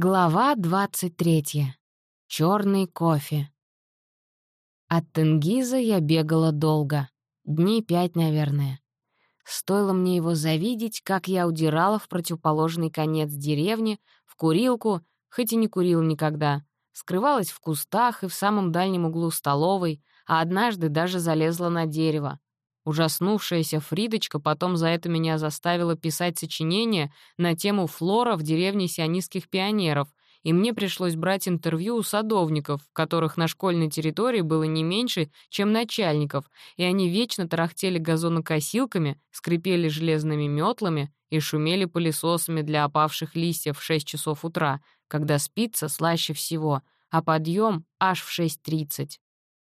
Глава 23. Чёрный кофе. От Тенгиза я бегала долго. Дней пять, наверное. Стоило мне его завидеть, как я удирала в противоположный конец деревни, в курилку, хоть и не курил никогда. Скрывалась в кустах и в самом дальнем углу столовой, а однажды даже залезла на дерево. Ужаснувшаяся Фридочка потом за это меня заставила писать сочинение на тему флора в деревне сионистских пионеров, и мне пришлось брать интервью у садовников, которых на школьной территории было не меньше, чем начальников, и они вечно тарахтели газонокосилками, скрипели железными метлами и шумели пылесосами для опавших листьев в 6 часов утра, когда спится слаще всего, а подъем аж в 6.30.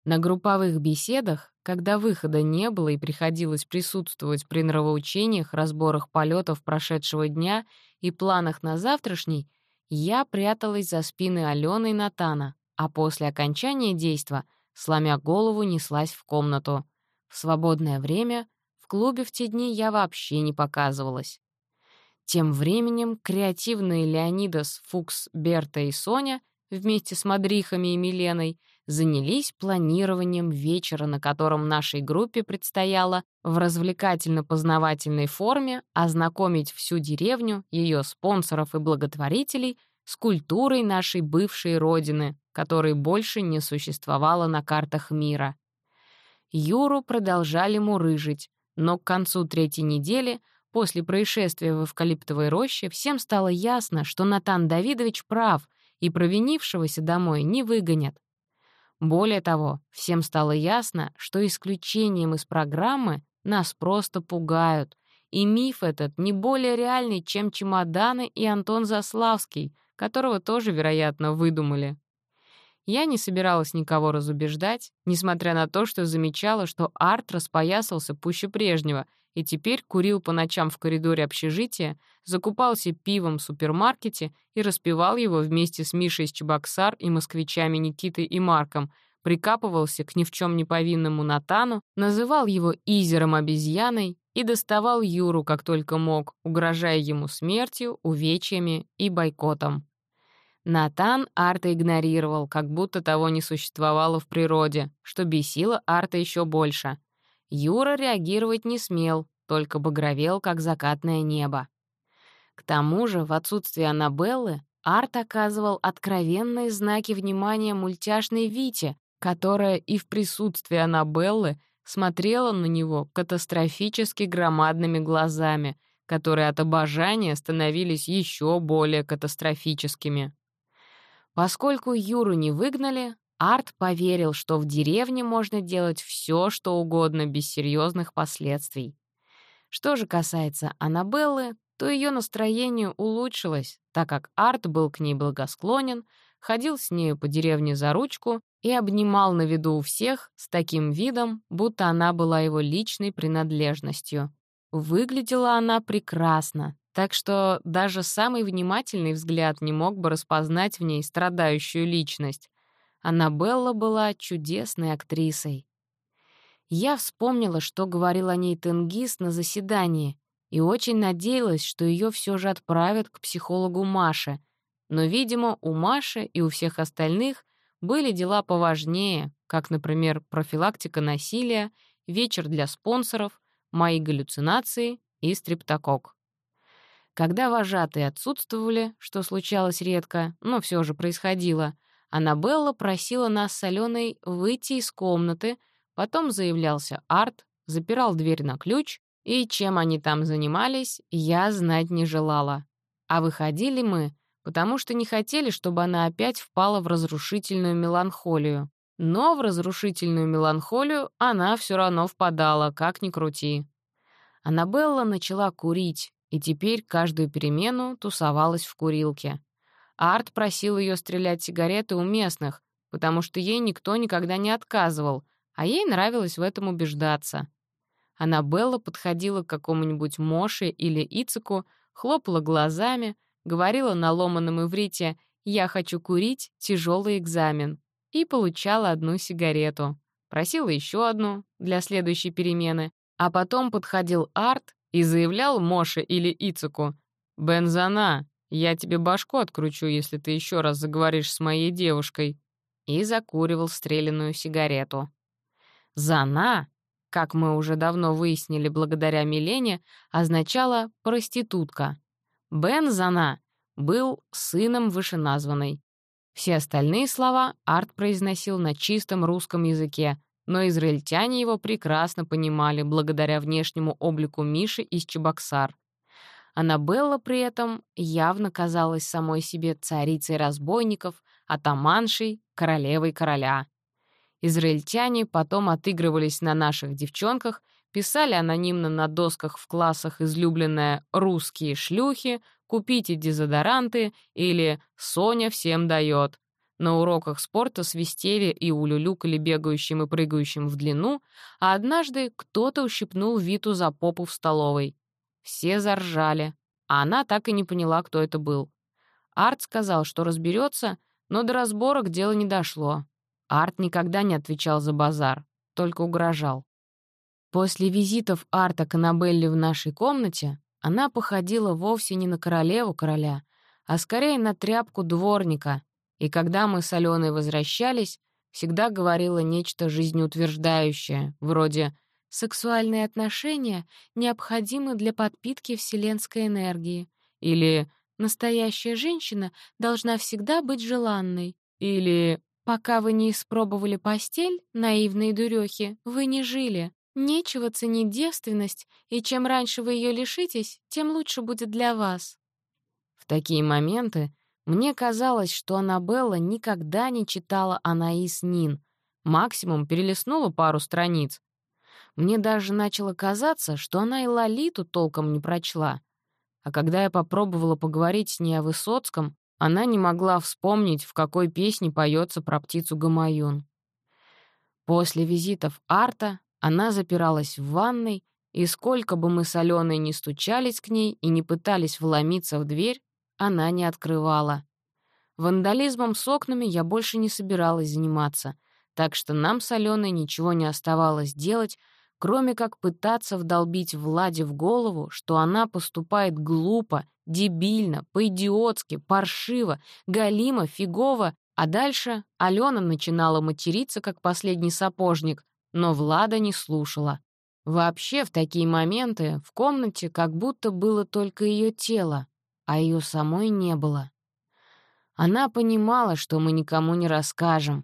На групповых беседах, когда выхода не было и приходилось присутствовать при нравоучениях, разборах полетов прошедшего дня и планах на завтрашний, я пряталась за спины Алены и Натана, а после окончания действа, сломя голову, неслась в комнату. В свободное время в клубе в те дни я вообще не показывалась. Тем временем креативные Леонидас, Фукс, Берта и Соня вместе с Мадрихами и Миленой — занялись планированием вечера, на котором нашей группе предстояло в развлекательно-познавательной форме ознакомить всю деревню, ее спонсоров и благотворителей с культурой нашей бывшей родины, которой больше не существовало на картах мира. Юру продолжали мурыжить, но к концу третьей недели После происшествия в эвкалиптовой роще всем стало ясно, что Натан Давидович прав, и провинившегося домой не выгонят. Более того, всем стало ясно, что исключением из программы нас просто пугают, и миф этот не более реальный, чем чемоданы и Антон Заславский, которого тоже, вероятно, выдумали. Я не собиралась никого разубеждать, несмотря на то, что замечала, что Арт распоясался пуще прежнего и теперь курил по ночам в коридоре общежития, закупался пивом в супермаркете и распивал его вместе с Мишей из Чебоксар и москвичами Никитой и Марком, прикапывался к ни в чем не повинному Натану, называл его Изером-обезьяной и доставал Юру как только мог, угрожая ему смертью, увечьями и бойкотом. Натан Арта игнорировал, как будто того не существовало в природе, что бесило Арта еще больше. Юра реагировать не смел, только багровел, как закатное небо. К тому же, в отсутствие Аннабеллы, Арт оказывал откровенные знаки внимания мультяшной Вите, которая и в присутствии Аннабеллы смотрела на него катастрофически громадными глазами, которые от обожания становились еще более катастрофическими. Поскольку Юру не выгнали, Арт поверил, что в деревне можно делать все, что угодно, без серьезных последствий. Что же касается Аннабеллы, то ее настроение улучшилось, так как Арт был к ней благосклонен, ходил с нею по деревне за ручку и обнимал на виду у всех с таким видом, будто она была его личной принадлежностью. Выглядела она прекрасно, так что даже самый внимательный взгляд не мог бы распознать в ней страдающую личность. Аннабелла была чудесной актрисой. Я вспомнила, что говорил о ней Тенгиз на заседании, и очень надеялась, что ее все же отправят к психологу Маше. Но, видимо, у Маши и у всех остальных были дела поважнее, как, например, профилактика насилия, вечер для спонсоров, мои галлюцинации и стриптокок. Когда вожатые отсутствовали, что случалось редко, но все же происходило, Аннабелла просила нас с Аленой выйти из комнаты, потом заявлялся Арт, запирал дверь на ключ, и чем они там занимались, я знать не желала. А выходили мы, потому что не хотели, чтобы она опять впала в разрушительную меланхолию. Но в разрушительную меланхолию она все равно впадала, как ни крути. Аннабелла начала курить, и теперь каждую перемену тусовалась в курилке. Арт просил ее стрелять сигареты у местных, потому что ей никто никогда не отказывал, а ей нравилось в этом убеждаться. Аннабелла подходила к какому-нибудь Моше или Ицеку, хлопала глазами, говорила на ломаном иврите «Я хочу курить, тяжелый экзамен» и получала одну сигарету. Просила еще одну для следующей перемены, а потом подходил Арт и заявлял Моше или Ицуку «Бензана, «Я тебе башку откручу, если ты еще раз заговоришь с моей девушкой», и закуривал стреляную сигарету. «Зана», как мы уже давно выяснили благодаря Милене, означала «проститутка». Бен Зана был сыном вышеназванной. Все остальные слова Арт произносил на чистом русском языке, но израильтяне его прекрасно понимали благодаря внешнему облику Миши из Чебоксар. Аннабелла при этом явно казалась самой себе царицей разбойников, атаманшей, королевой короля. Израильтяне потом отыгрывались на наших девчонках, писали анонимно на досках в классах излюбленное «русские шлюхи», «купите дезодоранты» или «Соня всем дает». На уроках спорта свистели и улюлюкали бегающим и прыгающим в длину, а однажды кто-то ущипнул Виту за попу в столовой. Все заржали, а она так и не поняла, кто это был. Арт сказал, что разберется, но до разборок дело не дошло. Арт никогда не отвечал за базар, только угрожал. После визитов Арта к Аннабелле в нашей комнате она походила вовсе не на королеву короля, а скорее на тряпку дворника, и когда мы с Аленой возвращались, всегда говорила нечто жизнеутверждающее, вроде Сексуальные отношения необходимы для подпитки вселенской энергии. Или настоящая женщина должна всегда быть желанной. Или пока вы не испробовали постель, наивные дурехи, вы не жили. Нечего ценить девственность, и чем раньше вы ее лишитесь, тем лучше будет для вас. В такие моменты мне казалось, что Аннабелла никогда не читала Анаис Нин, максимум перелистнула пару страниц, мне даже начало казаться, что она и Лолиту толком не прочла. А когда я попробовала поговорить с ней о Высоцком, она не могла вспомнить, в какой песне поется про птицу Гамаюн. После визитов Арта она запиралась в ванной, и сколько бы мы с Аленой не стучались к ней и не пытались вломиться в дверь, она не открывала. Вандализмом с окнами я больше не собиралась заниматься, так что нам с Аленой ничего не оставалось делать, кроме как пытаться вдолбить Владе в голову, что она поступает глупо, дебильно, по-идиотски, паршиво, галимо, фигово, а дальше Алена начинала материться, как последний сапожник, но Влада не слушала. Вообще в такие моменты в комнате как будто было только ее тело, а ее самой не было. Она понимала, что мы никому не расскажем,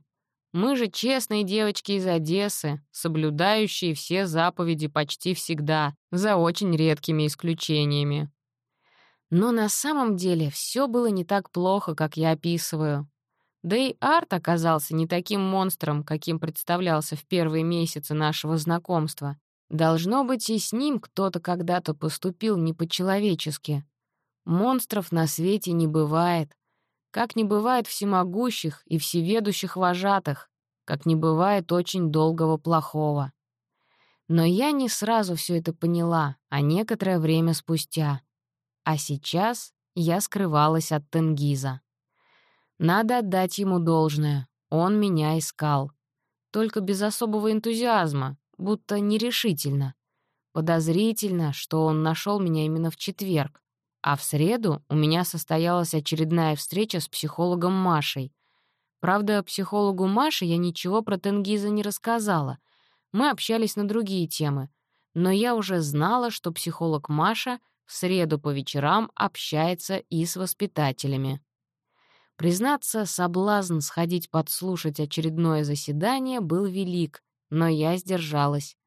мы же честные девочки из Одессы, соблюдающие все заповеди почти всегда, за очень редкими исключениями. Но на самом деле все было не так плохо, как я описываю. Да и Арт оказался не таким монстром, каким представлялся в первые месяцы нашего знакомства. Должно быть, и с ним кто-то когда-то поступил не по-человечески. Монстров на свете не бывает как не бывает всемогущих и всеведущих вожатых, как не бывает очень долгого плохого. Но я не сразу все это поняла, а некоторое время спустя. А сейчас я скрывалась от Тенгиза. Надо отдать ему должное, он меня искал. Только без особого энтузиазма, будто нерешительно. Подозрительно, что он нашел меня именно в четверг, а в среду у меня состоялась очередная встреча с психологом Машей. Правда, психологу Маше я ничего про Тенгиза не рассказала. Мы общались на другие темы. Но я уже знала, что психолог Маша в среду по вечерам общается и с воспитателями. Признаться, соблазн сходить подслушать очередное заседание был велик, но я сдержалась.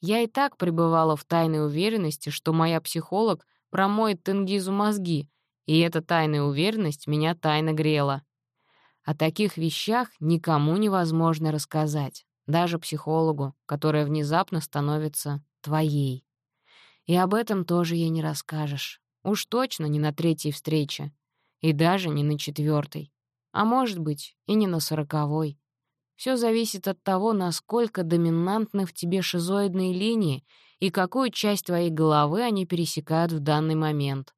Я и так пребывала в тайной уверенности, что моя психолог — промоет Тенгизу мозги, и эта тайная уверенность меня тайно грела. О таких вещах никому невозможно рассказать, даже психологу, которая внезапно становится твоей. И об этом тоже ей не расскажешь. Уж точно не на третьей встрече. И даже не на четвертой. А может быть, и не на сороковой. Все зависит от того, насколько доминантны в тебе шизоидные линии и какую часть твоей головы они пересекают в данный момент.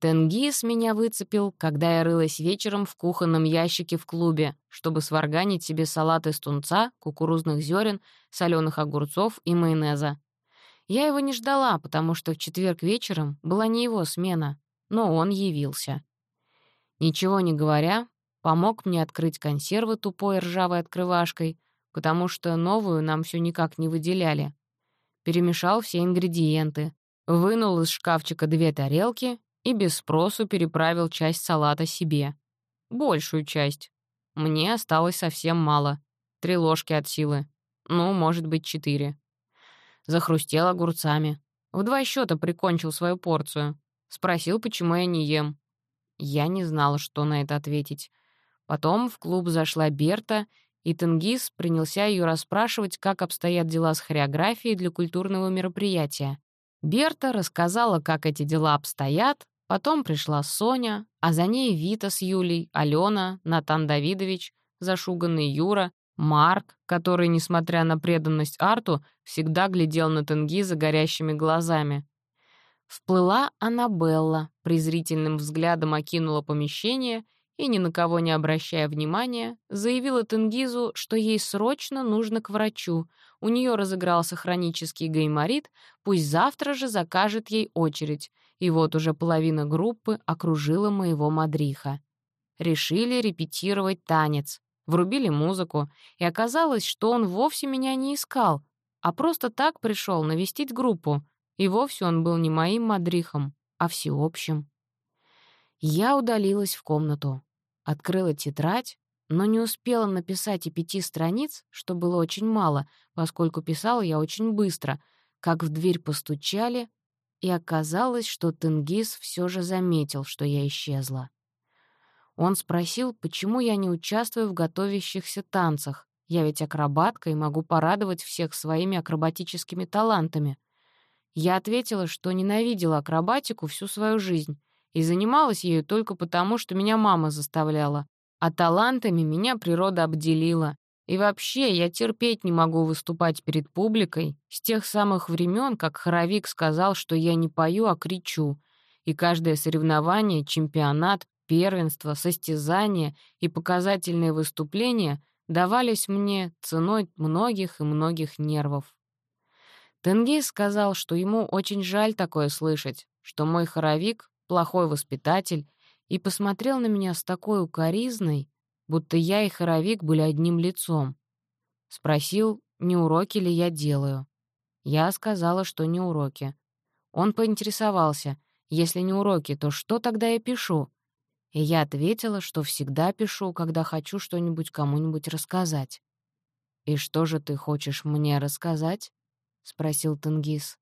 Тенгиз меня выцепил, когда я рылась вечером в кухонном ящике в клубе, чтобы сварганить себе салат из тунца, кукурузных зерен, соленых огурцов и майонеза. Я его не ждала, потому что в четверг вечером была не его смена, но он явился. Ничего не говоря, помог мне открыть консервы тупой ржавой открывашкой, потому что новую нам все никак не выделяли. Перемешал все ингредиенты, вынул из шкафчика две тарелки и без спросу переправил часть салата себе. Большую часть. Мне осталось совсем мало. Три ложки от силы. Ну, может быть, четыре. Захрустел огурцами. В два счета прикончил свою порцию. Спросил, почему я не ем. Я не знала, что на это ответить. Потом в клуб зашла Берта, и Тенгиз принялся ее расспрашивать, как обстоят дела с хореографией для культурного мероприятия. Берта рассказала, как эти дела обстоят, потом пришла Соня, а за ней Вита с Юлей, Алена, Натан Давидович, зашуганный Юра, Марк, который, несмотря на преданность Арту, всегда глядел на Тенгиза горящими глазами. Вплыла Аннабелла, презрительным взглядом окинула помещение и, ни на кого не обращая внимания, заявила Тенгизу, что ей срочно нужно к врачу, у нее разыгрался хронический гайморит, пусть завтра же закажет ей очередь, и вот уже половина группы окружила моего мадриха. Решили репетировать танец, Врубили музыку, и оказалось, что он вовсе меня не искал, а просто так пришел навестить группу, и вовсе он был не моим мадрихом, а всеобщим. Я удалилась в комнату, открыла тетрадь, но не успела написать и пяти страниц, что было очень мало, поскольку писала я очень быстро, как в дверь постучали, и оказалось, что Тенгиз все же заметил, что я исчезла. Он спросил, почему я не участвую в готовящихся танцах. Я ведь акробатка и могу порадовать всех своими акробатическими талантами. Я ответила, что ненавидела акробатику всю свою жизнь и занималась ею только потому, что меня мама заставляла. А талантами меня природа обделила. И вообще, я терпеть не могу выступать перед публикой с тех самых времен, как хоровик сказал, что я не пою, а кричу. И каждое соревнование, чемпионат, Первенства, состязания и показательные выступления давались мне ценой многих и многих нервов. Тенгиз сказал, что ему очень жаль такое слышать, что мой хоровик — плохой воспитатель, и посмотрел на меня с такой укоризной, будто я и хоровик были одним лицом. Спросил, не уроки ли я делаю. Я сказала, что не уроки. Он поинтересовался, если не уроки, то что тогда я пишу? И я ответила, что всегда пишу, когда хочу что-нибудь кому-нибудь рассказать. «И что же ты хочешь мне рассказать?» — спросил Тенгиз.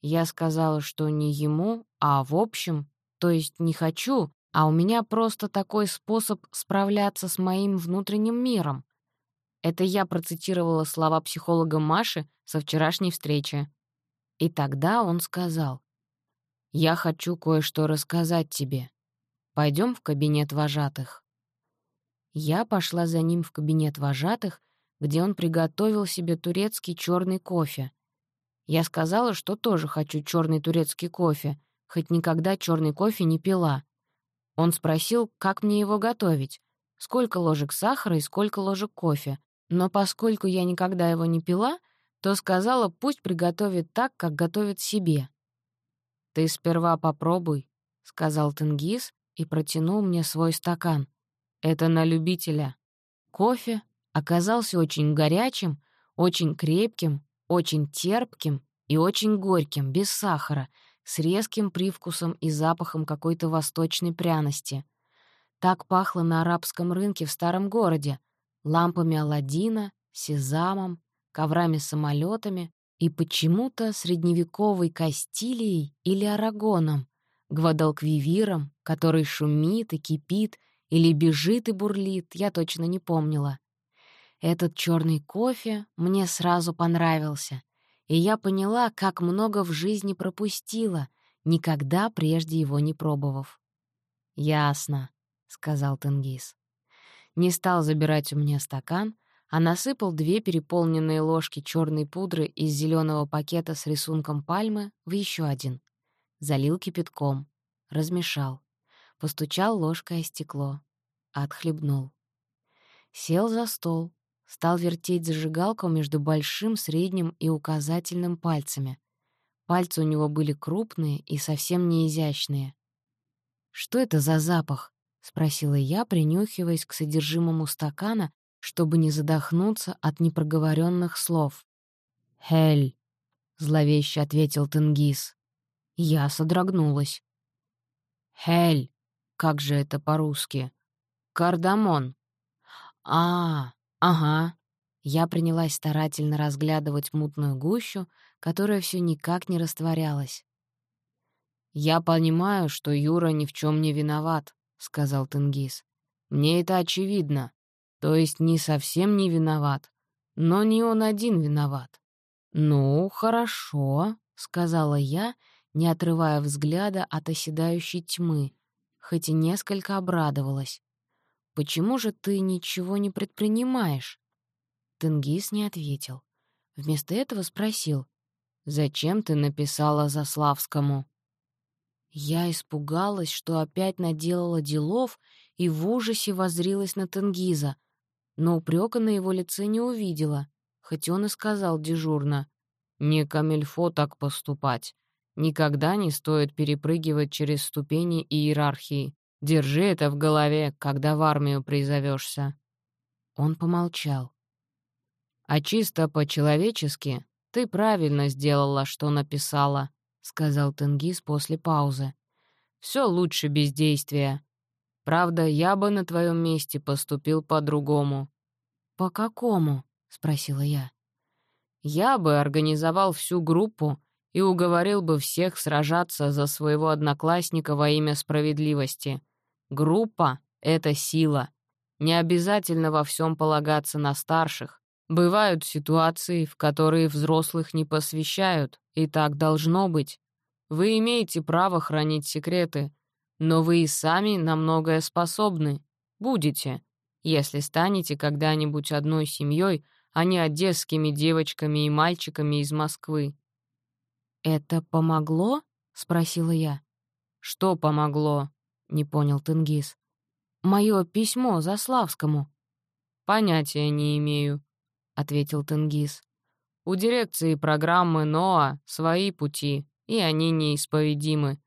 Я сказала, что не ему, а в общем, то есть не хочу, а у меня просто такой способ справляться с моим внутренним миром. Это я процитировала слова психолога Маши со вчерашней встречи. И тогда он сказал, «Я хочу кое-что рассказать тебе. Пойдем в кабинет вожатых». Я пошла за ним в кабинет вожатых, где он приготовил себе турецкий черный кофе. Я сказала, что тоже хочу черный турецкий кофе, хоть никогда черный кофе не пила. Он спросил, как мне его готовить, сколько ложек сахара и сколько ложек кофе. Но поскольку я никогда его не пила, то сказала, пусть приготовит так, как готовит себе. «Ты сперва попробуй», — сказал Тенгиз, и протянул мне свой стакан. Это на любителя. Кофе оказался очень горячим, очень крепким, очень терпким и очень горьким, без сахара, с резким привкусом и запахом какой-то восточной пряности. Так пахло на арабском рынке в старом городе, лампами Аладдина, сезамом, коврами самолетами и почему-то средневековой Кастилией или Арагоном, Гвадалквивиром, который шумит и кипит, или бежит и бурлит, я точно не помнила. Этот черный кофе мне сразу понравился, и я поняла, как много в жизни пропустила, никогда прежде его не пробовав. «Ясно», — сказал Тенгиз. Не стал забирать у меня стакан, а насыпал две переполненные ложки черной пудры из зеленого пакета с рисунком пальмы в еще один залил кипятком, размешал, постучал ложкой о стекло, отхлебнул. Сел за стол, стал вертеть зажигалку между большим, средним и указательным пальцами. Пальцы у него были крупные и совсем не изящные. «Что это за запах?» — спросила я, принюхиваясь к содержимому стакана, чтобы не задохнуться от непроговоренных слов. «Хель», — зловеще ответил Тенгиз. Я содрогнулась. «Хель, как же это по-русски? Кардамон». «А, ага». Я принялась старательно разглядывать мутную гущу, которая все никак не растворялась. «Я понимаю, что Юра ни в чем не виноват», — сказал Тенгиз. «Мне это очевидно. То есть не совсем не виноват, но не он один виноват. «Ну, хорошо», — сказала я, не отрывая взгляда от оседающей тьмы, хоть и несколько обрадовалась. «Почему же ты ничего не предпринимаешь?» Тенгиз не ответил. Вместо этого спросил, «Зачем ты написала Заславскому?» Я испугалась, что опять наделала делов, и в ужасе воззрилась на Тенгиза, но упрека на его лице не увидела хоть он и сказал дежурно, «Не камельфо так поступать. Никогда не стоит перепрыгивать через ступени иерархии. Держи это в голове, когда в армию призовешься. Он помолчал. «А чисто по-человечески ты правильно сделала, что написала», — сказал Тенгиз после паузы. Все лучше бездействия. Правда, я бы на твоем месте поступил по-другому». «По какому?» — спросила я. «Я бы организовал всю группу и уговорил бы всех сражаться за своего одноклассника во имя справедливости. Группа — это сила. Не обязательно во всем полагаться на старших. Бывают ситуации, в которые взрослых не посвящают, и так должно быть. Вы имеете право хранить секреты, но вы и сами на многое способны. Будете, если станете когда-нибудь одной семьей — а не одесскими девочками и мальчиками из Москвы. «Это помогло?» — спросила я. «Что помогло?» — не понял Тенгиз. «Моё письмо Заславскому». «Понятия не имею», — ответил Тенгиз. «У дирекции программы НОА свои пути, и они неисповедимы.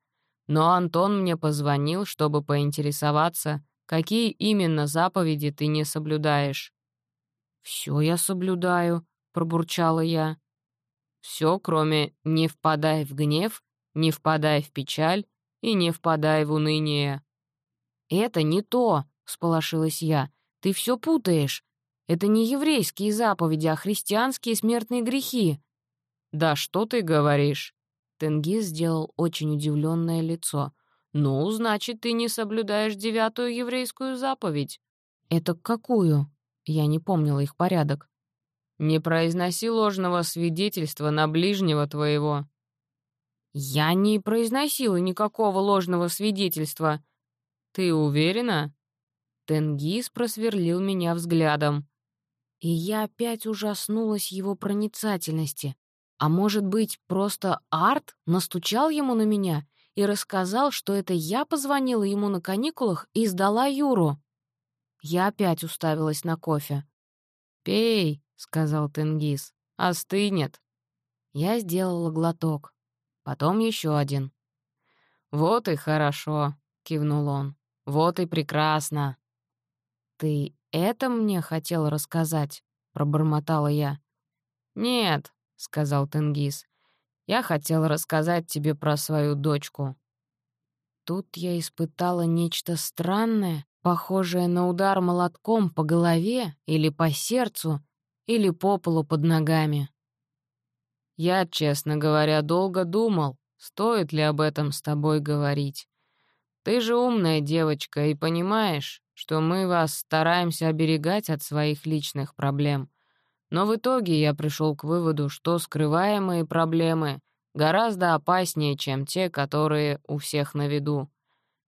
Но Антон мне позвонил, чтобы поинтересоваться, какие именно заповеди ты не соблюдаешь. «Все я соблюдаю», — пробурчала я. «Все, кроме «не впадай в гнев», «не впадай в печаль» и «не впадай в уныние». «Это не то», — сполошилась я. «Ты все путаешь. Это не еврейские заповеди, а христианские смертные грехи». «Да что ты говоришь?» Тенгиз сделал очень удивленное лицо. «Ну, значит, ты не соблюдаешь девятую еврейскую заповедь». «Это какую?» Я не помнила их порядок. «Не произноси ложного свидетельства на ближнего твоего». «Я не произносила никакого ложного свидетельства». «Ты уверена?» Тенгиз просверлил меня взглядом. И я опять ужаснулась его проницательности. А может быть, просто Арт настучал ему на меня и рассказал, что это я позвонила ему на каникулах и сдала Юру? Я опять уставилась на кофе. «Пей», — сказал Тенгиз, — «остынет». Я сделала глоток. Потом еще один. «Вот и хорошо», — кивнул он. «Вот и прекрасно». «Ты это мне хотел рассказать?» — пробормотала я. «Нет», — сказал Тенгиз. «Я хотел рассказать тебе про свою дочку». Тут я испытала нечто странное, похожее на удар молотком по голове или по сердцу, или по полу под ногами. Я, честно говоря, долго думал, стоит ли об этом с тобой говорить. Ты же умная девочка и понимаешь, что мы вас стараемся оберегать от своих личных проблем. Но в итоге я пришел к выводу, что скрываемые проблемы гораздо опаснее, чем те, которые у всех на виду.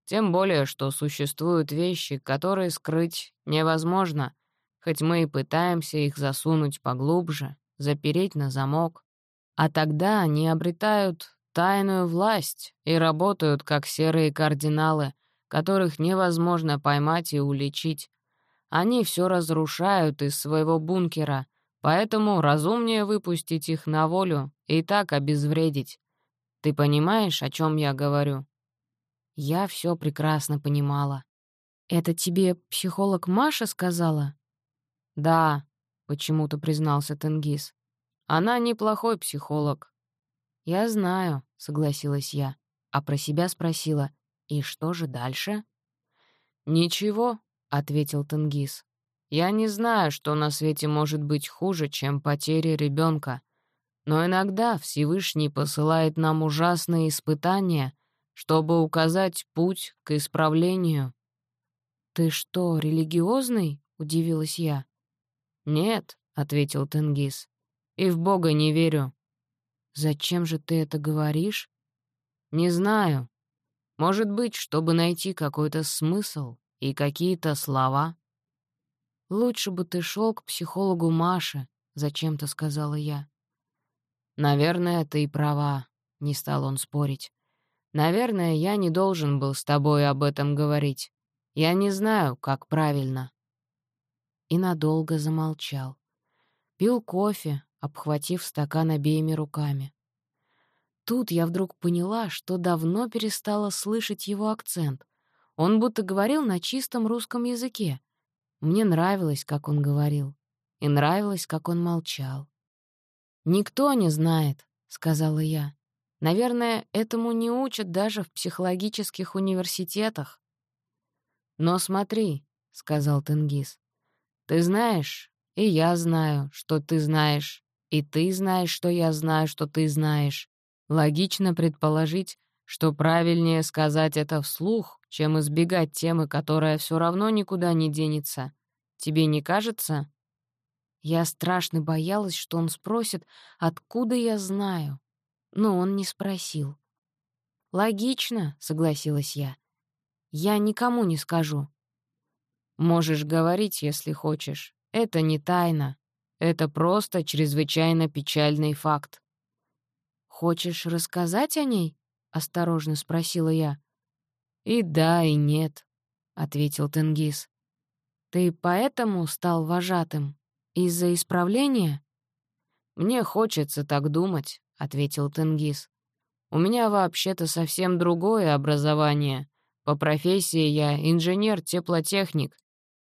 Тем более, что существуют вещи, которые скрыть невозможно, хоть мы и пытаемся их засунуть поглубже, запереть на замок. А тогда они обретают тайную власть и работают как серые кардиналы, которых невозможно поймать и уличить. Они все разрушают из своего бункера, поэтому разумнее выпустить их на волю и так обезвредить. Ты понимаешь, о чем я говорю? Я все прекрасно понимала. «Это тебе психолог Маша сказала?» «Да», — почему-то признался Тенгиз. «Она неплохой психолог». «Я знаю», — согласилась я, а про себя спросила, «И что же дальше?» «Ничего», — ответил Тенгиз. «Я не знаю, что на свете может быть хуже, чем потеря ребенка. Но иногда Всевышний посылает нам ужасные испытания, чтобы указать путь к исправлению». «Ты что, религиозный?» — удивилась я. «Нет», — ответил Тенгиз, — «и в Бога не верю». «Зачем же ты это говоришь?» «Не знаю. Может быть, чтобы найти какой-то смысл и какие-то слова». «Лучше бы ты шел к психологу Маше», — зачем-то сказала я. «Наверное, ты и права», — не стал он спорить. «Наверное, я не должен был с тобой об этом говорить. Я не знаю, как правильно». И надолго замолчал. Пил кофе, обхватив стакан обеими руками. Тут я вдруг поняла, что давно перестала слышать его акцент. Он будто говорил на чистом русском языке. Мне нравилось, как он говорил, и нравилось, как он молчал. «Никто не знает», — сказала я. «Наверное, этому не учат даже в психологических университетах». «Но смотри», — сказал Тенгиз, — «ты знаешь, и я знаю, что ты знаешь, и ты знаешь, что я знаю, что ты знаешь. Логично предположить, что правильнее сказать это вслух, чем избегать темы, которая все равно никуда не денется. Тебе не кажется?» Я страшно боялась, что он спросит, откуда я знаю. Но он не спросил. «Логично», — согласилась я. «Я никому не скажу». «Можешь говорить, если хочешь. Это не тайна. Это просто чрезвычайно печальный факт». «Хочешь рассказать о ней?» — осторожно спросила я. «И да, и нет», — ответил Тенгиз. «Ты поэтому стал вожатым?» «Из-за исправления?» «Мне хочется так думать», — ответил Тенгиз. «У меня вообще-то совсем другое образование. По профессии я инженер-теплотехник.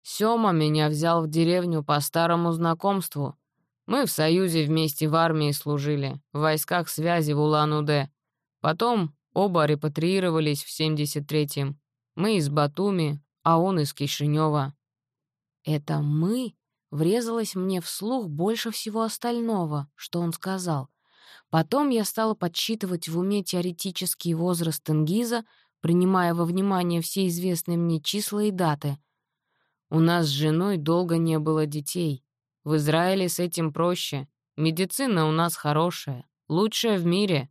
Сёма меня взял в деревню по старому знакомству. Мы в Союзе вместе в армии служили, в войсках связи в Улан-Удэ. Потом оба репатриировались в 73-м. Мы из Батуми, а он из Кишинева. «Это мы?» врезалась мне вслух больше всего остального, что он сказал. Потом я стала подсчитывать в уме теоретический возраст Тенгиза, принимая во внимание все известные мне числа и даты. «У нас с женой долго не было детей. В Израиле с этим проще. Медицина у нас хорошая, лучшая в мире».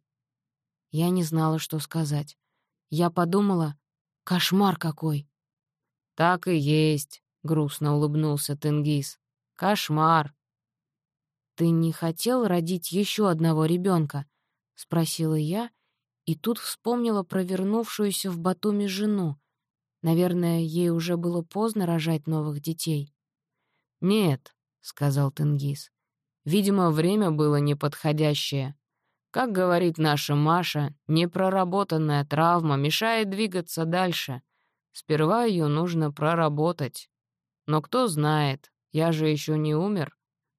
Я не знала, что сказать. Я подумала, кошмар какой. «Так и есть», — грустно улыбнулся Тенгиз. Кошмар. «Ты не хотел родить еще одного ребенка? спросила я, и тут вспомнила про вернувшуюся в Батуми жену. Наверное, ей уже было поздно рожать новых детей. «Нет», — сказал Тенгиз. «Видимо, время было неподходящее. Как говорит наша Маша, непроработанная травма мешает двигаться дальше. Сперва ее нужно проработать. Но кто знает, я же еще не умер.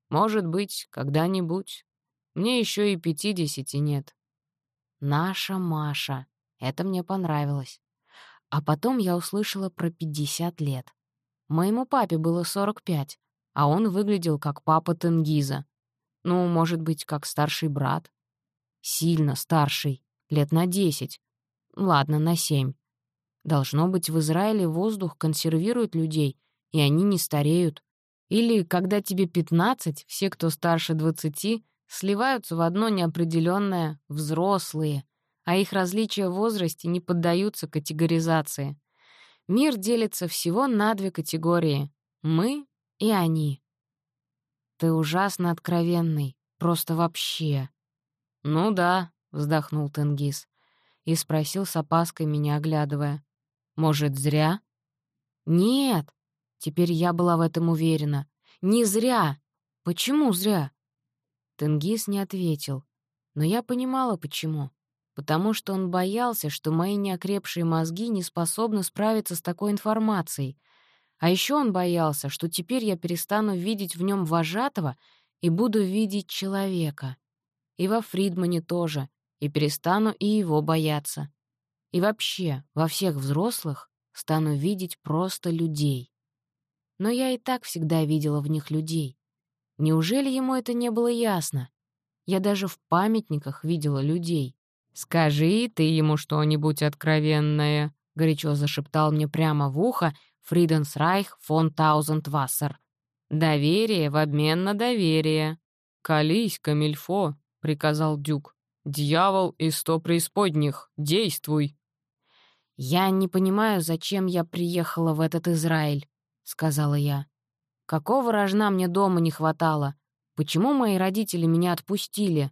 Может быть, когда-нибудь. Мне еще и пятидесяти нет. Наша Маша. Это мне понравилось. А потом я услышала про пятьдесят лет. Моему папе было сорок пять, а он выглядел как папа Тенгиза. Ну, может быть, как старший брат. Сильно старший, лет на десять. Ладно, на семь. Должно быть, в Израиле воздух консервирует людей, и они не стареют. Или когда тебе 15, все, кто старше 20, сливаются в одно неопределенное «взрослые», а их различия в возрасте не поддаются категоризации. Мир делится всего на две категории — мы и они. Ты ужасно откровенный, просто вообще. «Ну да», — вздохнул Тенгиз и спросил с опаской, меня оглядывая. «Может, зря?» «Нет, Теперь я была в этом уверена. Не зря. Почему зря? Тенгиз не ответил. Но я понимала, почему. Потому что он боялся, что мои неокрепшие мозги не способны справиться с такой информацией. А еще он боялся, что теперь я перестану видеть в нем вожатого и буду видеть человека. И во Фридмане тоже, и перестану и его бояться. И вообще, во всех взрослых стану видеть просто людей. Но я и так всегда видела в них людей. Неужели ему это не было ясно? Я даже в памятниках видела людей. «Скажи ты ему что-нибудь откровенное», — горячо зашептал мне прямо в ухо Фриденсрайх фон Таузендвассер. «Доверие в обмен на доверие». «Колись, камильфо», — приказал Дюк. «Дьявол и сто преисподних, действуй!» «Я не понимаю, зачем я приехала в этот Израиль», — сказала я. «Какого рожна мне дома не хватало? Почему мои родители меня отпустили?»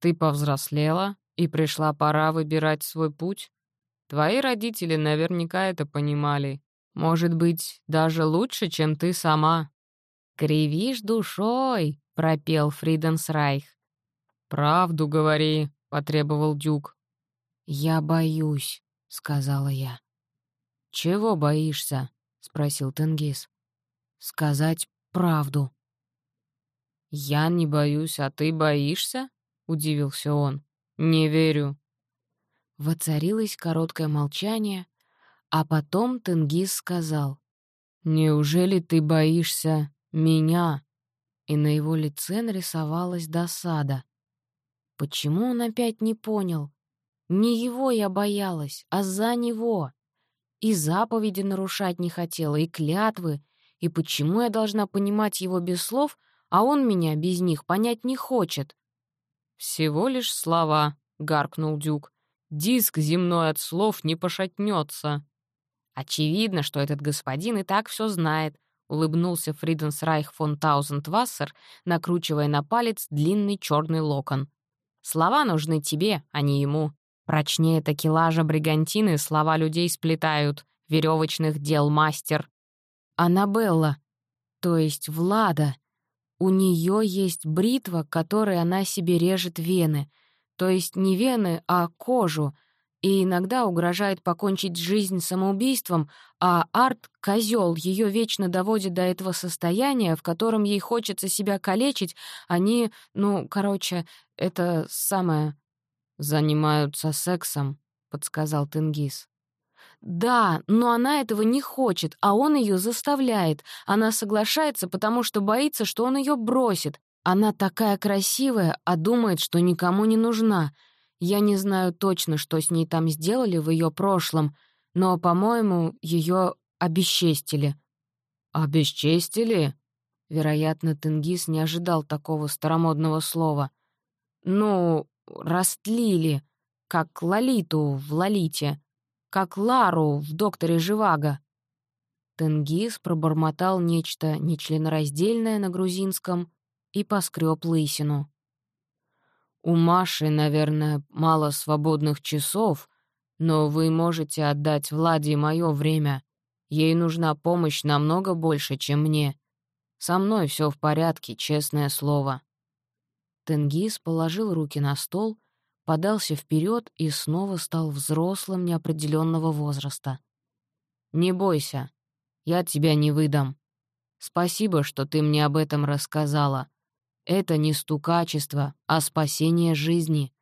«Ты повзрослела и пришла пора выбирать свой путь. Твои родители наверняка это понимали. Может быть, даже лучше, чем ты сама». «Кривишь душой», — пропел Фриденсрайх. «Правду говори», — потребовал Дюк. «Я боюсь», — сказала я. «Чего боишься?» — спросил Тенгиз. «Сказать правду». «Я не боюсь, а ты боишься?» — удивился он. «Не верю». Воцарилось короткое молчание, а потом Тенгиз сказал. «Неужели ты боишься меня?» И на его лице нарисовалась досада. Почему он опять не понял? Не его я боялась, а за него. И заповеди нарушать не хотела, и клятвы. И почему я должна понимать его без слов, а он меня без них понять не хочет? «Всего лишь слова», — гаркнул Дюк. «Диск земной от слов не пошатнется». «Очевидно, что этот господин и так все знает», — улыбнулся Фриденсрайх фон Таузендвассер, накручивая на палец длинный черный локон. «Слова нужны тебе, а не ему. Прочнее такелажа бригантины слова людей сплетают, веревочных дел мастер». «Аннабелла, то есть Влада», у нее есть бритва, которой она себе режет вены. То есть не вены, а кожу. И иногда угрожает покончить жизнь самоубийством, а Арт, козел, ее вечно доводит до этого состояния, в котором ей хочется себя калечить. Они, ну, короче, это самое... «Занимаются сексом», — подсказал Тенгиз. Да, но она этого не хочет, а он ее заставляет. Она соглашается, потому что боится, что он ее бросит. Она такая красивая, а думает, что никому не нужна. Я не знаю точно, что с ней там сделали в ее прошлом, но, по-моему, ее обесчестили. «Обесчестили?» Вероятно, Тенгиз не ожидал такого старомодного слова. «Ну, растлили, как Лолиту в Лолите как Лару в «Докторе Живаго». Тенгиз пробормотал нечто нечленораздельное на грузинском и поскреб лысину. «У Маши, наверное, мало свободных часов, но вы можете отдать Владе мое время. Ей нужна помощь намного больше, чем мне. Со мной все в порядке, честное слово». Тенгиз положил руки на стол — подался вперед и снова стал взрослым неопределенного возраста. «Не бойся, я тебя не выдам. Спасибо, что ты мне об этом рассказала. Это не стукачество, а спасение жизни.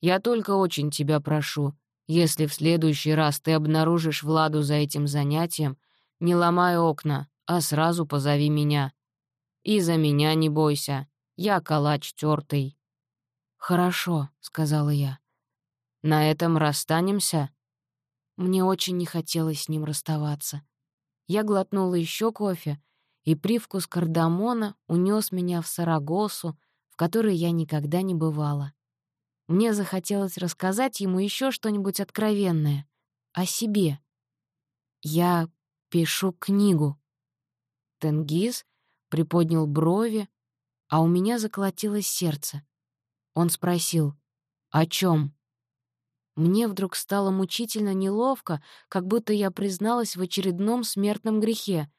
Я только очень тебя прошу, если в следующий раз ты обнаружишь Владу за этим занятием, не ломай окна, а сразу позови меня. И за меня не бойся, я калач тёртый. «Хорошо», — сказала я. «На этом расстанемся?» Мне очень не хотелось с ним расставаться. Я глотнула еще кофе, и привкус кардамона унес меня в Сарагосу, в которой я никогда не бывала. Мне захотелось рассказать ему еще что-нибудь откровенное. О себе. Я пишу книгу. Тенгиз приподнял брови, а у меня заколотилось сердце. Он спросил, «О чем? Мне вдруг стало мучительно неловко, как будто я призналась в очередном смертном грехе.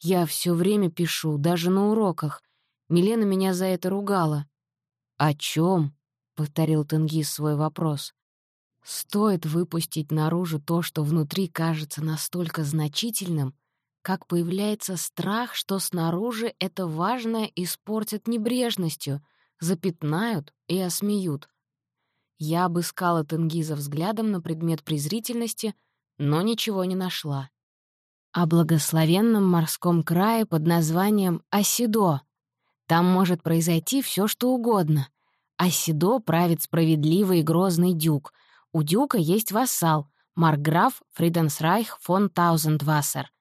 Я все время пишу, даже на уроках. Милена меня за это ругала. «О чем? повторил Тенгиз свой вопрос. Стоит выпустить наружу то, что внутри кажется настолько значительным, как появляется страх, что снаружи это важное испортят небрежностью, запятнают и осмеют. Я обыскала Тенгиза взглядом на предмет презрительности, но ничего не нашла. О благословенном морском крае под названием Осидо. Там может произойти все, что угодно. Осидо правит справедливый и грозный дюк. У дюка есть вассал — марграф Фриденсрайх фон Таузендвассер.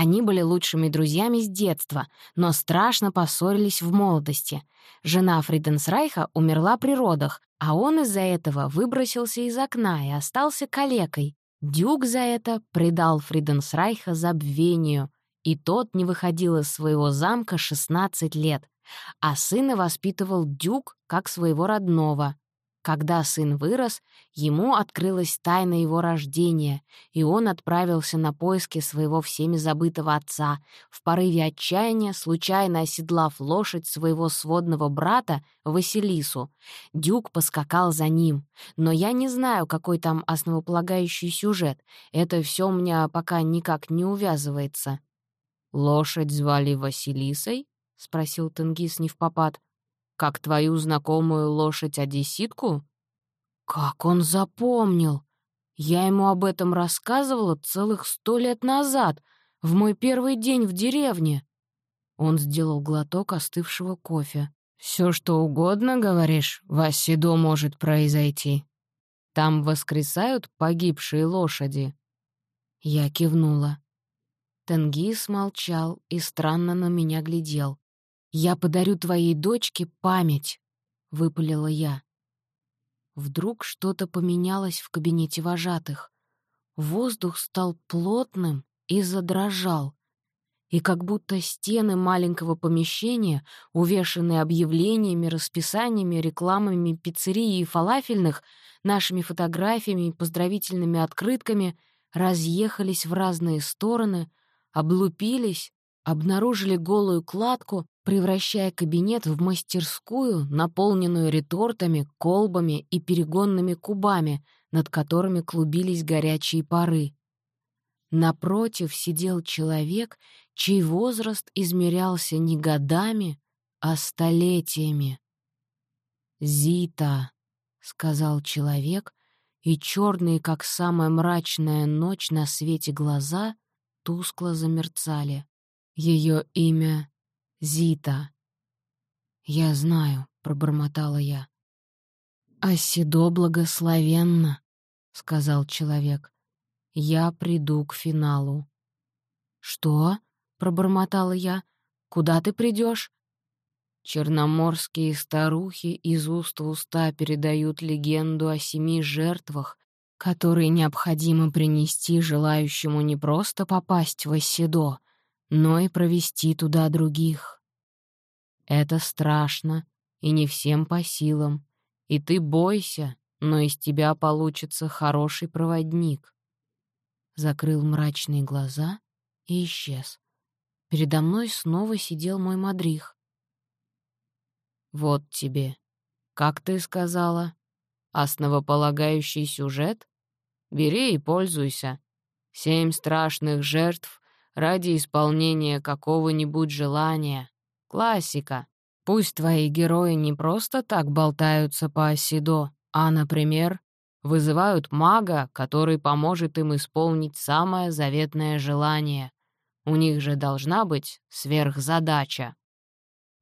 Они были лучшими друзьями с детства, но страшно поссорились в молодости. Жена Фриденсрайха умерла при родах, а он из-за этого выбросился из окна и остался калекой. Дюк за это предал Фриденсрайха забвению, и тот не выходил из своего замка 16 лет, а сына воспитывал Дюк как своего родного. Когда сын вырос, ему открылась тайна его рождения, и он отправился на поиски своего всеми забытого отца, в порыве отчаяния, случайно оседлав лошадь своего сводного брата Василису. Дюк поскакал за ним. Но я не знаю, какой там основополагающий сюжет. Это все у меня пока никак не увязывается. «Лошадь звали Василисой?» — спросил Тенгиз невпопад. Как твою знакомую лошадь-одесситку? Как он запомнил! Я ему об этом рассказывала целых сто лет назад, в мой первый день в деревне. Он сделал глоток остывшего кофе. Все что угодно, говоришь, в Оседо может произойти. Там воскресают погибшие лошади?» Я кивнула. Тенгиз молчал и странно на меня глядел. «Я подарю твоей дочке память», — выпалила я. Вдруг что-то поменялось в кабинете вожатых. Воздух стал плотным и задрожал. И как будто стены маленького помещения, увешанные объявлениями, расписаниями, рекламами пиццерии и фалафельных, нашими фотографиями и поздравительными открытками, разъехались в разные стороны, облупились, обнаружили голую кладку, превращая кабинет в мастерскую, наполненную ретортами, колбами и перегонными кубами, над которыми клубились горячие пары. Напротив сидел человек, чей возраст измерялся не годами, а столетиями. «Зита», — сказал человек, и черные, как самая мрачная ночь на свете глаза, тускло замерцали. Ее имя Зита. «Я знаю», — пробормотала я. «Оседо благословенно», — сказал человек. «Я приду к финалу». «Что?» — пробормотала я. «Куда ты придешь? Черноморские старухи из уст в уста передают легенду о семи жертвах, которые необходимо принести желающему не просто попасть в Оседо, но и провести туда других. Это страшно и не всем по силам, и ты бойся, но из тебя получится хороший проводник. Закрыл мрачные глаза и исчез. Передо мной снова сидел мой мадрих. «Вот тебе. Как ты сказала? Основополагающий сюжет? Бери и пользуйся. Семь страшных жертв ради исполнения какого-нибудь желания. Классика. Пусть твои герои не просто так болтаются по Осидо, а, например, вызывают мага, который поможет им исполнить самое заветное желание. У них же должна быть сверхзадача.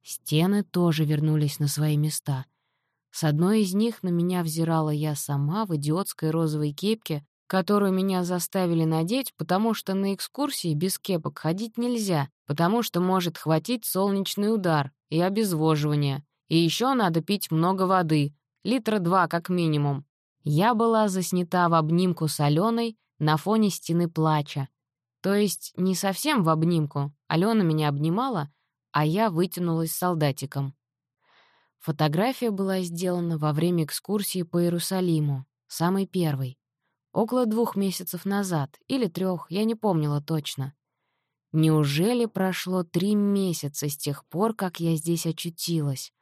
Стены тоже вернулись на свои места. С одной из них на меня взирала я сама в идиотской розовой кепке которую меня заставили надеть, потому что на экскурсии без кепок ходить нельзя, потому что может хватить солнечный удар и обезвоживание. И еще надо пить много воды, литра два как минимум. Я была заснята в обнимку с Аленой на фоне стены плача. То есть не совсем в обнимку. Алена меня обнимала, а я вытянулась солдатиком. Фотография была сделана во время экскурсии по Иерусалиму, самой первой. Около двух месяцев назад, или трех, я не помнила точно. Неужели прошло три месяца с тех пор, как я здесь очутилась?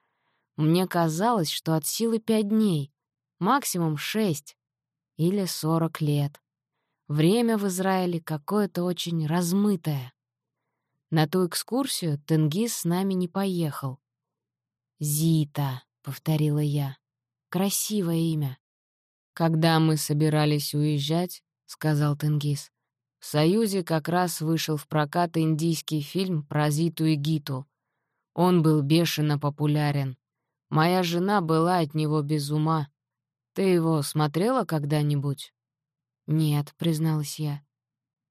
Мне казалось, что от силы пять дней, максимум шесть. или сорок лет. Время в Израиле какое-то очень размытое. На ту экскурсию Тенгиз с нами не поехал. «Зита», — повторила я. «Красивое имя». «Когда мы собирались уезжать», — сказал Тенгиз, «в Союзе как раз вышел в прокат индийский фильм про Зиту и Гиту. Он был бешено популярен. Моя жена была от него без ума. Ты его смотрела когда-нибудь?» «Нет», — призналась я.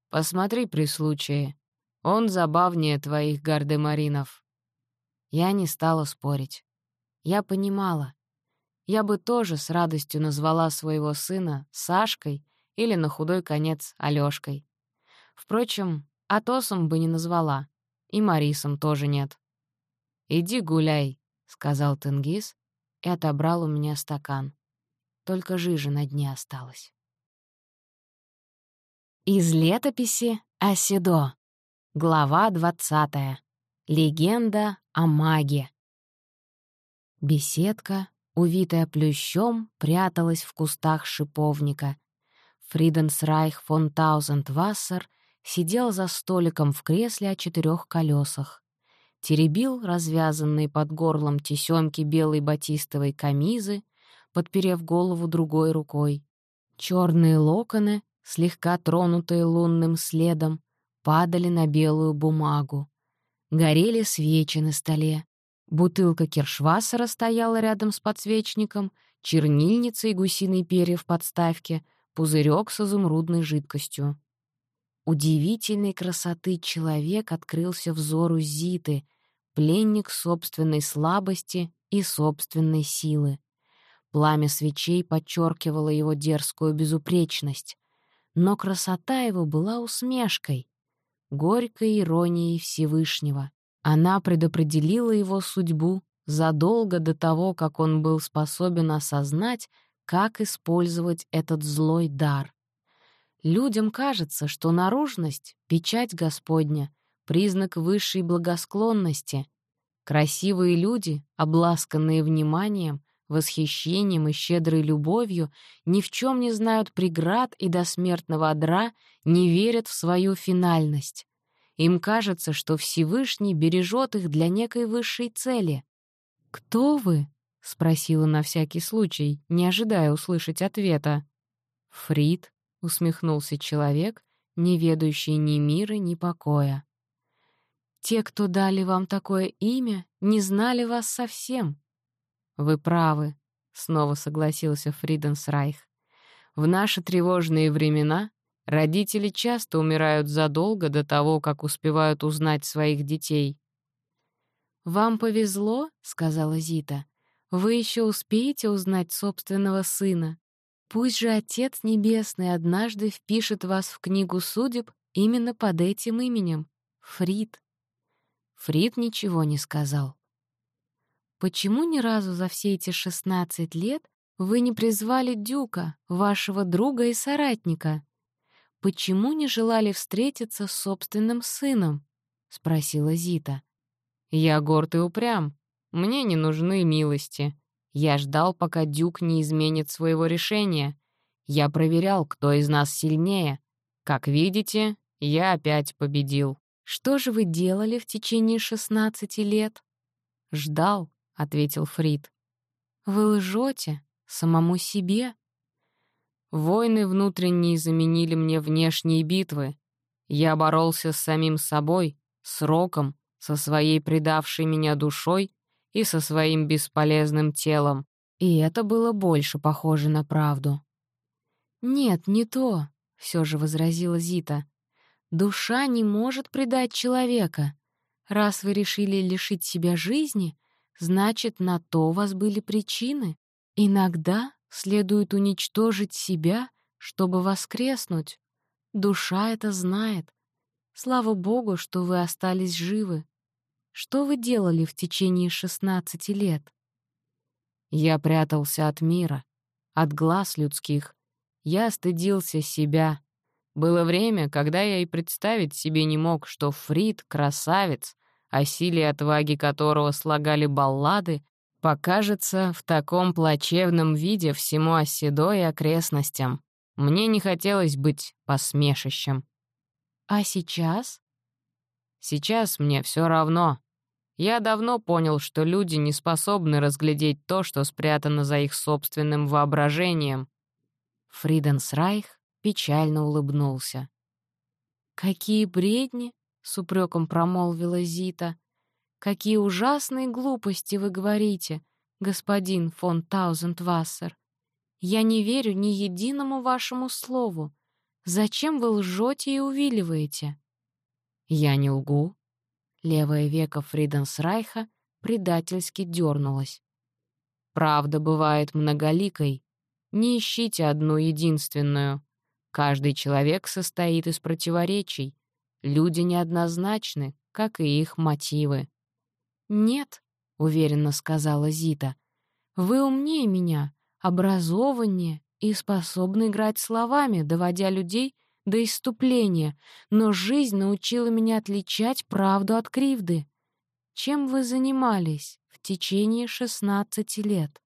«Посмотри при случае. Он забавнее твоих гардемаринов». Я не стала спорить. Я понимала. Я бы тоже с радостью назвала своего сына Сашкой или на худой конец Алёшкой. Впрочем, Атосом бы не назвала, и Марисом тоже нет. «Иди гуляй», — сказал Тенгиз и отобрал у меня стакан. Только жижа на дне осталась. Из летописи Оседо. Глава 20. Легенда о маге. Беседка, увитая плющом, пряталась в кустах шиповника. Фриденсрайх фон Таузендвассер сидел за столиком в кресле о четырех колесах. Теребил развязанные под горлом тесемки белой батистовой камизы, подперев голову другой рукой. Черные локоны, слегка тронутые лунным следом, падали на белую бумагу. Горели свечи на столе. Бутылка Киршвассера стояла рядом с подсвечником, чернильница и гусиный перья в подставке, пузырек с изумрудной жидкостью. Удивительной красоты человек открылся взору Зиты, пленник собственной слабости и собственной силы. Пламя свечей подчеркивало его дерзкую безупречность. Но красота его была усмешкой, горькой иронией Всевышнего. Она предопределила его судьбу задолго до того, как он был способен осознать, как использовать этот злой дар. Людям кажется, что наружность — печать Господня, признак высшей благосклонности. Красивые люди, обласканные вниманием, восхищением и щедрой любовью, ни в чем не знают преград и до смертного одра не верят в свою финальность. Им кажется, что Всевышний бережет их для некой высшей цели. «Кто вы?» — спросила на всякий случай, не ожидая услышать ответа. «Фрид», — усмехнулся человек, не ведающий ни мира, ни покоя. «Те, кто дали вам такое имя, не знали вас совсем», «Вы правы», — снова согласился Фриденсрайх. «В наши тревожные времена родители часто умирают задолго до того, как успевают узнать своих детей». «Вам повезло», — сказала Зита. «Вы еще успеете узнать собственного сына. Пусть же Отец Небесный однажды впишет вас в книгу судеб именно под этим именем — Фрид». Фрид ничего не сказал. Почему ни разу за все эти 16 лет вы не призвали Дюка, вашего друга и соратника? Почему не желали встретиться с собственным сыном? — спросила Зита. «Я горд и упрям. Мне не нужны милости. Я ждал, пока Дюк не изменит своего решения. Я проверял, кто из нас сильнее. Как видите, я опять победил. Что же вы делали в течение 16 лет? Ждал, — ответил Фрид. «Вы лжете самому себе?» Войны внутренние заменили мне внешние битвы. Я боролся с самим собой, с Роком, со своей предавшей меня душой и со своим бесполезным телом. И это было больше похоже на правду. «Нет, не то», — все же возразила Зита. «Душа не может предать человека. Раз вы решили лишить себя жизни, значит, на то у вас были причины. Иногда следует уничтожить себя, чтобы воскреснуть. Душа это знает. Слава Богу, что вы остались живы. Что вы делали в течение 16 лет? Я прятался от мира, от глаз людских. Я стыдился себя. Было время, когда я и представить себе не мог, что Фрид — красавец, о силе и отваге которого слагали баллады, покажется в таком плачевном виде всему Оседо и окрестностям. Мне не хотелось быть посмешищем. А сейчас? Сейчас мне все равно. Я давно понял, что люди не способны разглядеть то, что спрятано за их собственным воображением. Фриденсрайх печально улыбнулся. «Какие бредни!» — с упреком промолвила Зита. «Какие ужасные глупости вы говорите, господин фон Таузендвассер! Я не верю ни единому вашему слову. Зачем вы лжете и увиливаете?» «Я не лгу». Левое веко Фриденсрайха предательски дернулось. «Правда бывает многоликой. Не ищите одну единственную. Каждый человек состоит из противоречий. Люди неоднозначны, как и их мотивы. «Нет», — уверенно сказала Зита, — «вы умнее меня, образованнее и способны играть словами, доводя людей до иступления, но жизнь научила меня отличать правду от кривды. Чем вы занимались в течение шестнадцати лет?»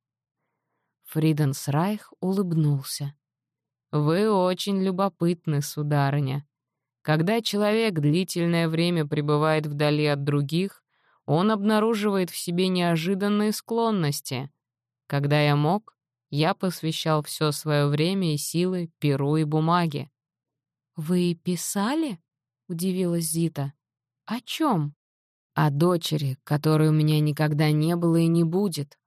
Фриденсрайх улыбнулся. «Вы очень любопытны, сударыня. Когда человек длительное время пребывает вдали от других, он обнаруживает в себе неожиданные склонности. Когда я мог, я посвящал все свое время и силы перу и бумаге. «Вы писали?» — удивилась Зита. «О чем? «О дочери, которой у меня никогда не было и не будет.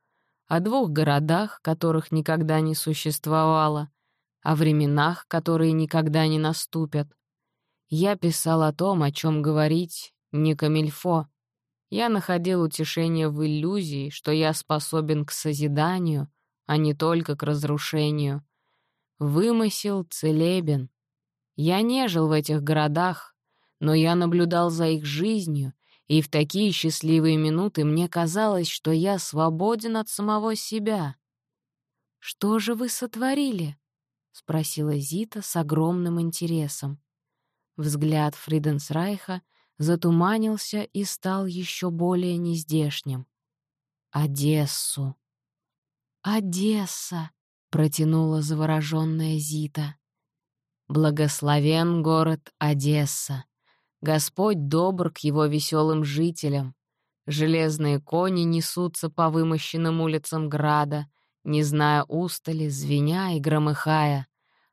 О двух городах, которых никогда не существовало о временах, которые никогда не наступят. Я писал о том, о чем говорить не камильфо. Я находил утешение в иллюзии, что я способен к созиданию, а не только к разрушению. Вымысел целебен. Я не жил в этих городах, но я наблюдал за их жизнью, и в такие счастливые минуты мне казалось, что я свободен от самого себя. «Что же вы сотворили?» — спросила Зита с огромным интересом. Взгляд Фриденсрайха затуманился и стал еще более нездешним. «Одессу!» «Одесса!» — протянула завороженная Зита. «Благословен город Одесса! Господь добр к его веселым жителям. Железные кони несутся по вымощенным улицам града, не зная устали, звеня и громыхая.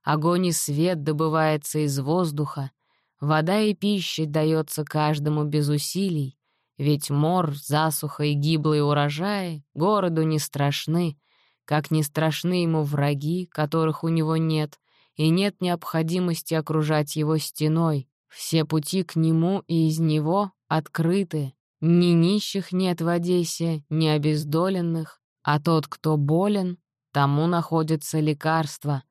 Огонь и свет добывается из воздуха, вода и пища дается каждому без усилий, ведь мор, засуха и гиблые урожаи городу не страшны, как не страшны ему враги, которых у него нет, и нет необходимости окружать его стеной. Все пути к нему и из него открыты. Ни нищих нет в Одессе, ни обездоленных, а тот, кто болен, тому находится лекарство.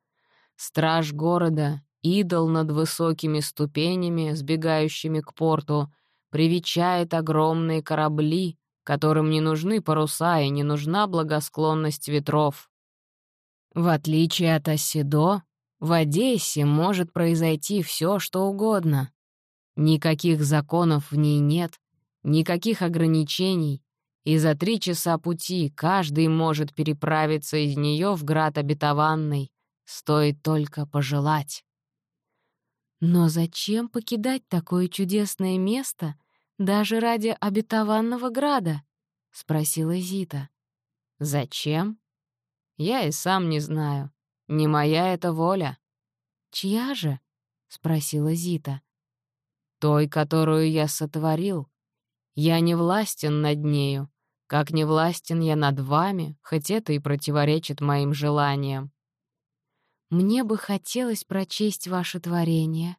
Страж города, идол над высокими ступенями, сбегающими к порту, привечает огромные корабли, которым не нужны паруса и не нужна благосклонность ветров. В отличие от Оседо, в Одессе может произойти все, что угодно. Никаких законов в ней нет, никаких ограничений, и за три часа пути каждый может переправиться из нее в град обетованный, стоит только пожелать. Но зачем покидать такое чудесное место даже ради обетованного града? — спросила Зита. «Зачем? Я и сам не знаю. Не моя это воля». «Чья же?» — спросила Зита. «Той, которую я сотворил. Я не властен над нею, как не властен я над вами, хоть это и противоречит моим желаниям. Мне бы хотелось прочесть ваше творение.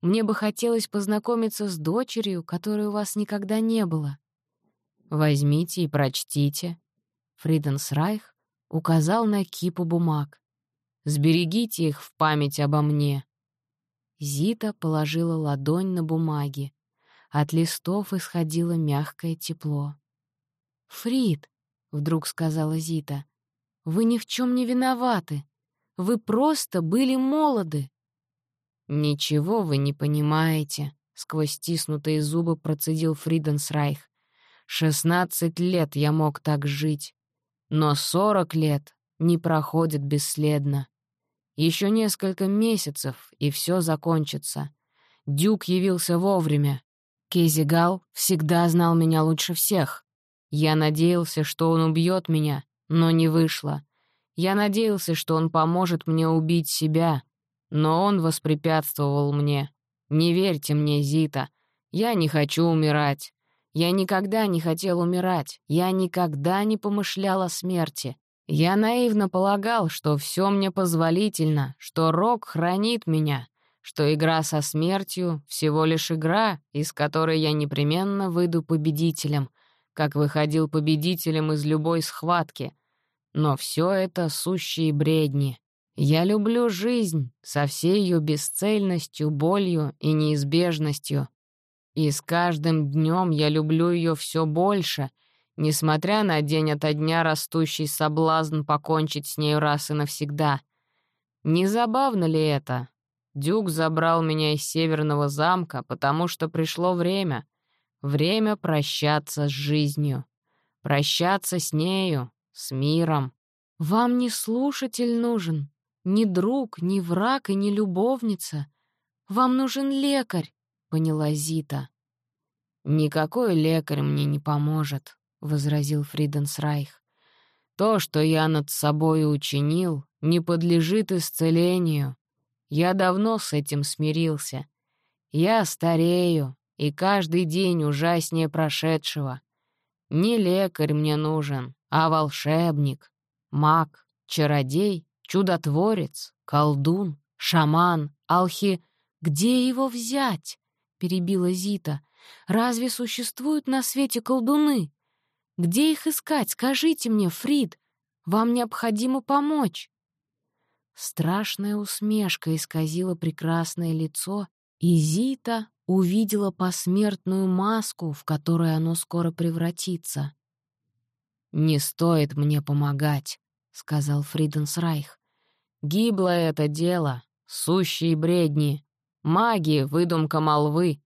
Мне бы хотелось познакомиться с дочерью, которой у вас никогда не было. Возьмите и прочтите. Фриденсрайх указал на кипу бумаг. Сберегите их в память обо мне. Зита положила ладонь на бумаги. От листов исходило мягкое тепло. «Фрид», — вдруг сказала Зита, — «вы ни в чем не виноваты. Вы просто были молоды». «Ничего вы не понимаете», — сквозь стиснутые зубы процедил Фриденсрайх. «Шестнадцать лет я мог так жить, но сорок лет не проходит бесследно. Еще несколько месяцев, и все закончится. Дюк явился вовремя. Кезигал всегда знал меня лучше всех. Я надеялся, что он убьет меня, но не вышло. Я надеялся, что он поможет мне убить себя, но он воспрепятствовал мне. Не верьте мне, Зита, я не хочу умирать. Я никогда не хотел умирать, я никогда не помышлял о смерти. Я наивно полагал, что все мне позволительно, что рок хранит меня, что игра со смертью — всего лишь игра, из которой я непременно выйду победителем, как выходил победителем из любой схватки. Но все это сущие бредни. Я люблю жизнь со всей ее бесцельностью, болью и неизбежностью. И с каждым днем я люблю ее все больше — несмотря на день ото дня растущий соблазн покончить с ней раз и навсегда. Не забавно ли это? Дюк забрал меня из северного замка, потому что пришло время. Время прощаться с жизнью. Прощаться с нею, с миром. Вам не слушатель нужен, ни друг, ни враг и ни любовница. Вам нужен лекарь, — поняла Зита. Никакой лекарь мне не поможет. — возразил Фриденсрайх. «То, что я над собой учинил, не подлежит исцелению. Я давно с этим смирился. Я старею, и каждый день ужаснее прошедшего. Не лекарь мне нужен, а волшебник, маг, чародей, чудотворец, колдун, шаман, алхи... «Где его взять?» — перебила Зита. «Разве существуют на свете колдуны?» Где их искать? Скажите мне, Фрид. Вам необходимо помочь». Страшная усмешка исказила прекрасное лицо, и Зита увидела посмертную маску, в которую оно скоро превратится. «Не стоит мне помогать», — сказал Фриденсрайх. «Гибло это дело, сущие бредни, маги, выдумка молвы».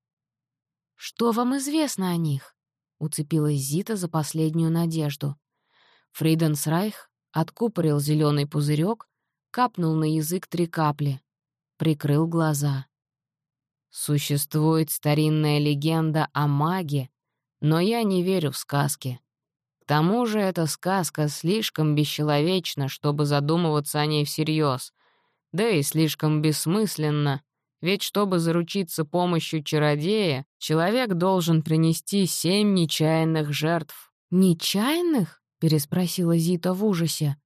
«Что вам известно о них?» Уцепилась Зита за последнюю надежду. Фриденсрайх откупорил зеленый пузырек, капнул на язык три капли, прикрыл глаза. Существует старинная легенда о маге, но я не верю в сказки. Тому же эта сказка слишком бесчеловечна, чтобы задумываться о ней всерьез, да и слишком бессмысленна, ведь чтобы заручиться помощью чародея, человек должен принести семь нечаянных жертв. «Нечаянных?» — переспросила Зита в ужасе.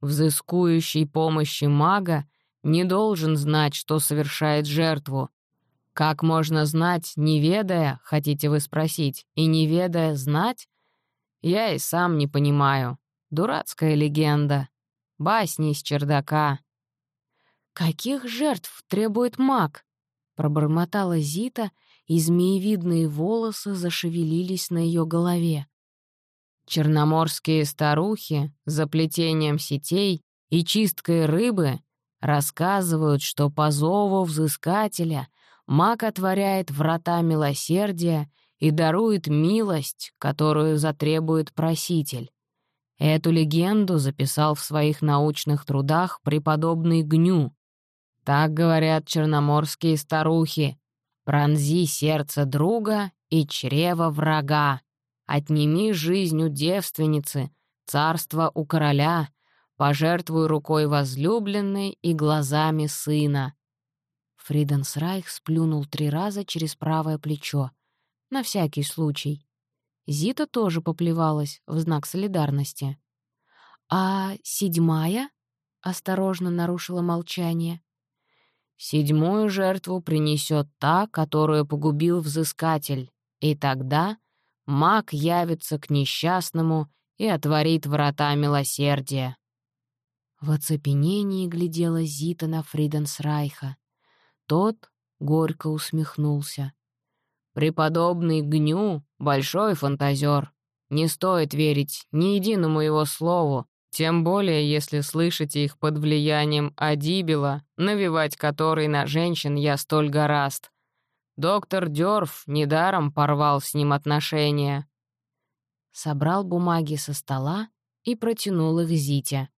Взыскующий помощи мага не должен знать, что совершает жертву. Как можно знать, не ведая, хотите вы спросить, и не ведая знать? Я и сам не понимаю. Дурацкая легенда. Басни из чердака. «Каких жертв требует маг?» — пробормотала Зита, и змеевидные волосы зашевелились на ее голове. Черноморские старухи за плетением сетей и чисткой рыбы рассказывают, что по зову взыскателя маг отворяет врата милосердия и дарует милость, которую затребует проситель. Эту легенду записал в своих научных трудах преподобный Гню, так говорят черноморские старухи. Пронзи сердце друга и чрево врага. Отними жизнь у девственницы, царство у короля, пожертвуй рукой возлюбленной и глазами сына. Фриденсрайх сплюнул три раза через правое плечо. На всякий случай. Зита тоже поплевалась в знак солидарности. «А седьмая?» — осторожно нарушила молчание. Седьмую жертву принесет та, которую погубил взыскатель, и тогда маг явится к несчастному и отворит врата милосердия. В оцепенении глядела Зита на Фриденсрайха. Тот горько усмехнулся. «Преподобный Гню — большой фантазер. Не стоит верить ни единому его слову, тем более, если слышите их под влиянием Адибила, навевать который на женщин я столь гораст. Доктор Дёрф недаром порвал с ним отношения. Собрал бумаги со стола и протянул их Зите.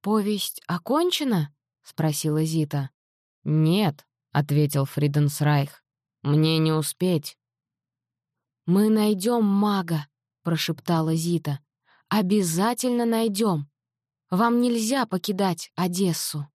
«Повесть окончена?» — спросила Зита. «Нет», — ответил Фриденсрайх. «Мне не успеть». «Мы найдем мага», — прошептала Зита. «Обязательно найдем. Вам нельзя покидать Одессу».